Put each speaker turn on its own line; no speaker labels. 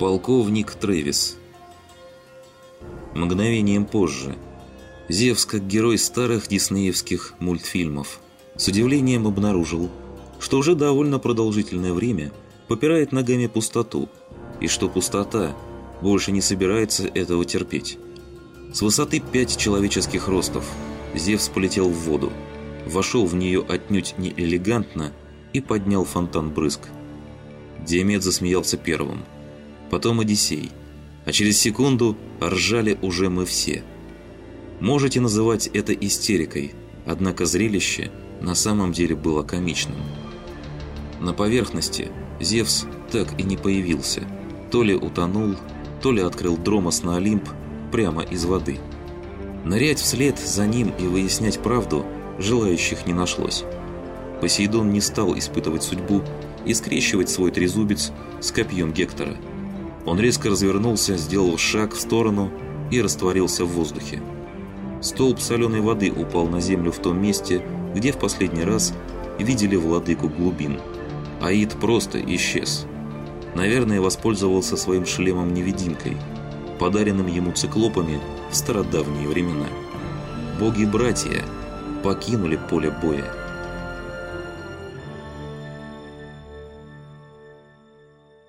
Полковник Трэвис Мгновением позже Зевс, как герой старых диснеевских мультфильмов, с удивлением обнаружил, что уже довольно продолжительное время попирает ногами пустоту, и что пустота больше не собирается этого терпеть. С высоты пять человеческих ростов Зевс полетел в воду, вошел в нее отнюдь не элегантно и поднял фонтан брызг. Диамет засмеялся первым, потом Одиссей, а через секунду ржали уже мы все. Можете называть это истерикой, однако зрелище на самом деле было комичным. На поверхности Зевс так и не появился, то ли утонул, то ли открыл Дромос на Олимп прямо из воды. Нырять вслед за ним и выяснять правду желающих не нашлось. Посейдон не стал испытывать судьбу и скрещивать свой трезубец с копьем Гектора. Он резко развернулся, сделал шаг в сторону и растворился в воздухе. Столб соленой воды упал на землю в том месте, где в последний раз видели владыку глубин. Аид просто исчез. Наверное, воспользовался своим шлемом-невидимкой, подаренным ему циклопами в стародавние времена. Боги-братья покинули поле боя.